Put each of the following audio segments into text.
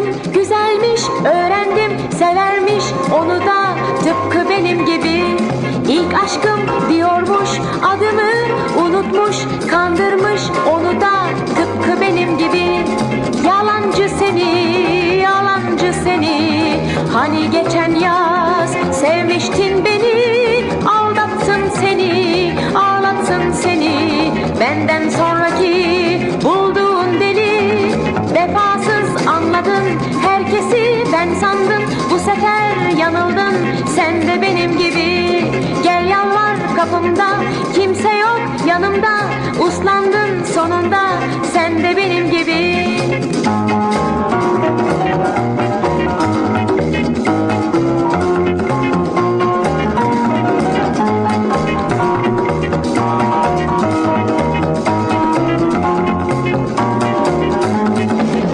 Kızım güzelmiş öğrendim severmiş. Onu da tıpkı benim gibi. İlk aşkım diyormuş adımı unutmuş kandırmış. Onu da tıpkı benim gibi. Yalancı seni yalancı seni. Hani geçen yaz sevmiştin beni aldattın seni ağlattın seni. Benden kapımda kimse yok yanımda. Uslandın sonunda. Sen de benim gibi.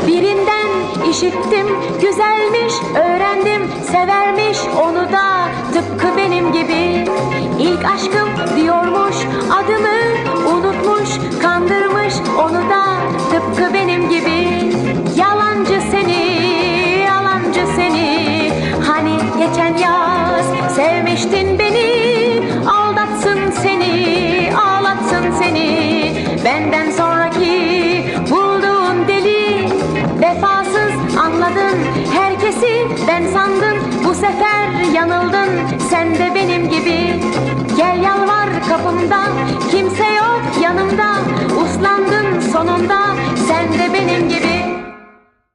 Birinden işittim. Güzelmiş öğrendim. Severmiş onu da. Tıpkı benim gibi aşkım diyormuş adımı unutmuş kandırmış onu da tıpkı benim gibi. Yalancı seni yalancı seni. Hani geçen yaz sevmiştin beni aldatsın seni ağlatsın seni. Benden sonraki bulduğun deli Vefasız anladın. Herkesi ben sandım Bu sefer yanıldın. Sen de benim